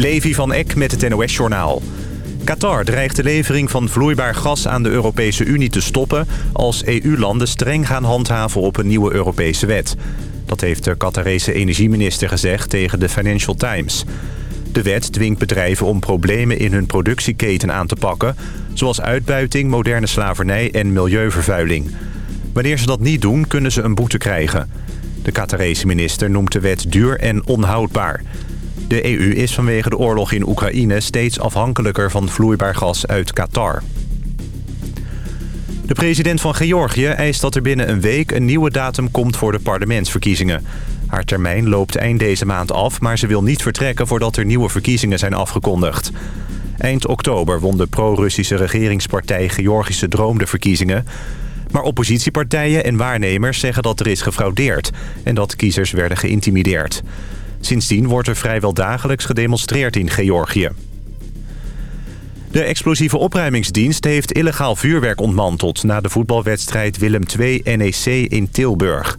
Levi van Eck met het NOS-journaal. Qatar dreigt de levering van vloeibaar gas aan de Europese Unie te stoppen... als EU-landen streng gaan handhaven op een nieuwe Europese wet. Dat heeft de Qatarese energieminister gezegd tegen de Financial Times. De wet dwingt bedrijven om problemen in hun productieketen aan te pakken... zoals uitbuiting, moderne slavernij en milieuvervuiling. Wanneer ze dat niet doen, kunnen ze een boete krijgen. De Qatarese minister noemt de wet duur en onhoudbaar... De EU is vanwege de oorlog in Oekraïne steeds afhankelijker van vloeibaar gas uit Qatar. De president van Georgië eist dat er binnen een week een nieuwe datum komt voor de parlementsverkiezingen. Haar termijn loopt eind deze maand af, maar ze wil niet vertrekken voordat er nieuwe verkiezingen zijn afgekondigd. Eind oktober won de pro-Russische regeringspartij Georgische Droom de verkiezingen. Maar oppositiepartijen en waarnemers zeggen dat er is gefraudeerd en dat kiezers werden geïntimideerd. Sindsdien wordt er vrijwel dagelijks gedemonstreerd in Georgië. De explosieve opruimingsdienst heeft illegaal vuurwerk ontmanteld... na de voetbalwedstrijd Willem II-NEC in Tilburg.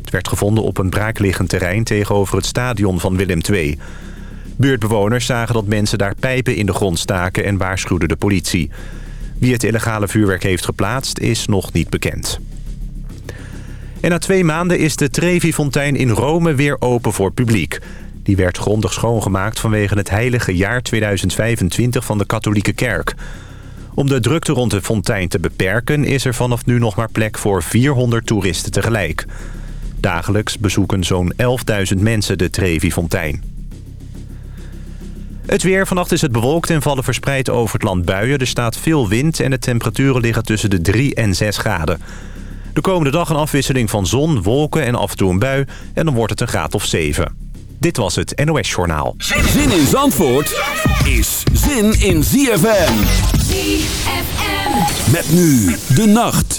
Het werd gevonden op een braakliggend terrein tegenover het stadion van Willem II. Buurtbewoners zagen dat mensen daar pijpen in de grond staken... en waarschuwden de politie. Wie het illegale vuurwerk heeft geplaatst is nog niet bekend. En na twee maanden is de Trevi-fontein in Rome weer open voor publiek. Die werd grondig schoongemaakt vanwege het heilige jaar 2025 van de katholieke kerk. Om de drukte rond de fontein te beperken... is er vanaf nu nog maar plek voor 400 toeristen tegelijk. Dagelijks bezoeken zo'n 11.000 mensen de Trevi-fontein. Het weer. Vannacht is het bewolkt en vallen verspreid over het land buien. Er staat veel wind en de temperaturen liggen tussen de 3 en 6 graden. De komende dag een afwisseling van zon, wolken en af en toe een bui. En dan wordt het een graad of 7. Dit was het NOS Journaal. Zin in Zandvoort is zin in ZFM. ZFM. Met nu de nacht.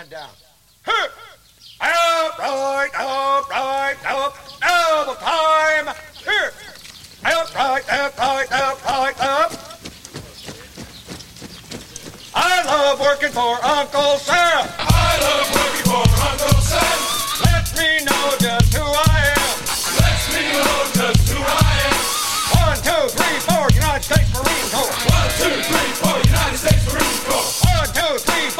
Hand down. Up, right, up, right, up, double time. Up, right, up, right, up, right, up. I love working for Uncle Sam. I love working for Uncle Sam. Lets me know just who I am. Lets me know just who I am. One, two, three, four, United States Marine Corps. One, two, three, four, United States Marine Corps. One, two, three, four,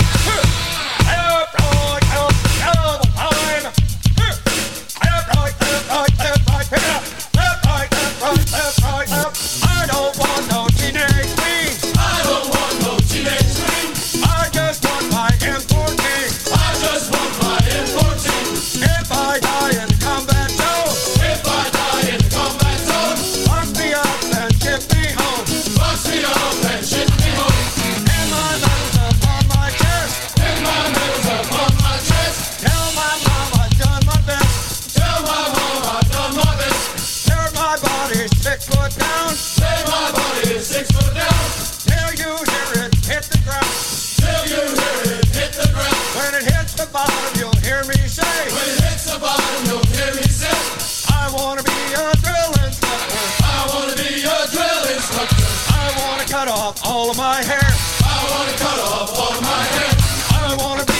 cut off all of my hair. I wanna cut off all of my hair. I wanna be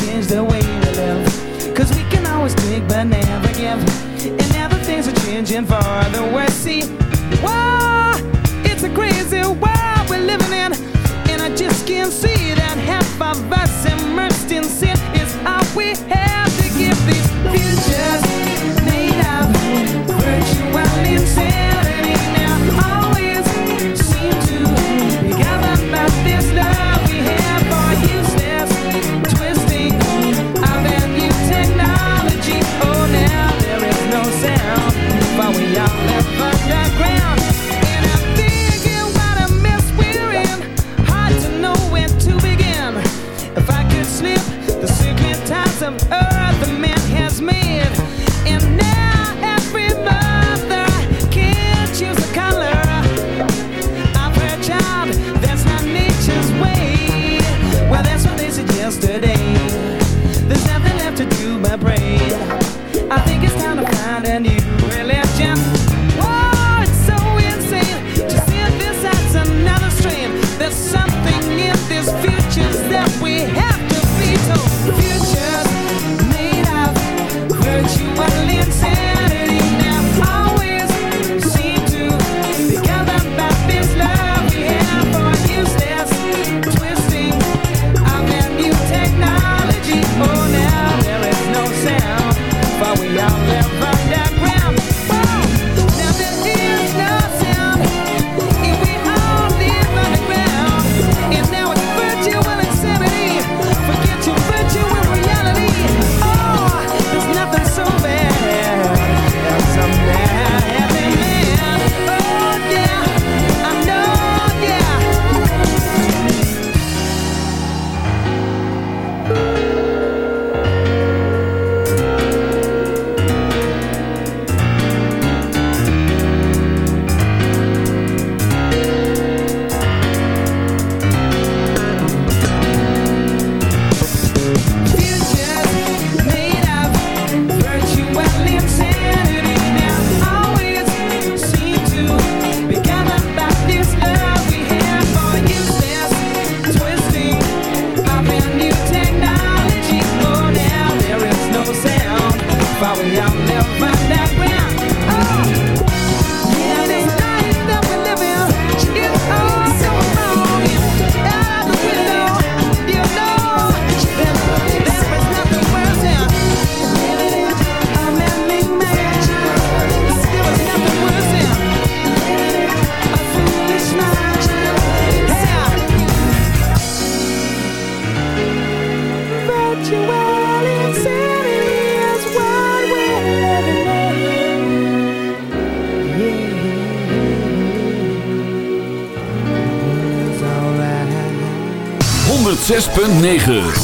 change the way we live. Cause we can always take but never give. And now the things are changing for the worse. See, whoa, it's a crazy world we're living in. And I just can't see that half of us immersed in sin is all we have to give these futures made of virtual insanity. 9.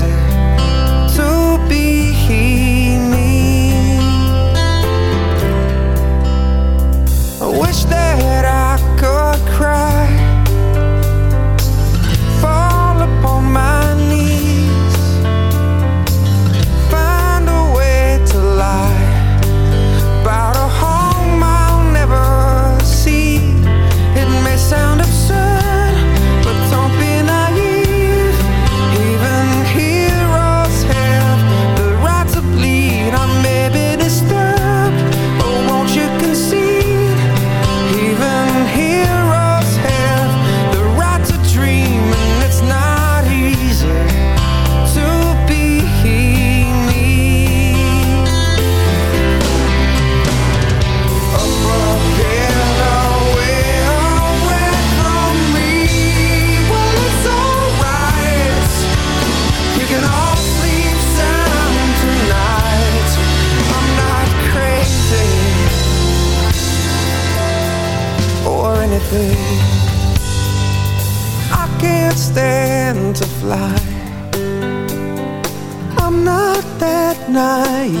night.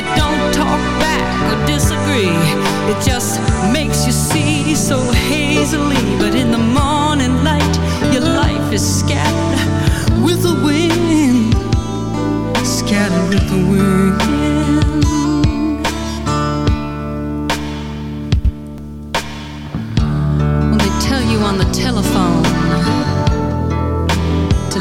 that don't talk back or disagree. It just makes you see so hazily. But in the morning light, your life is scattered with the wind. Scattered with the wind. Well, they tell you on the telephone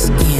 skin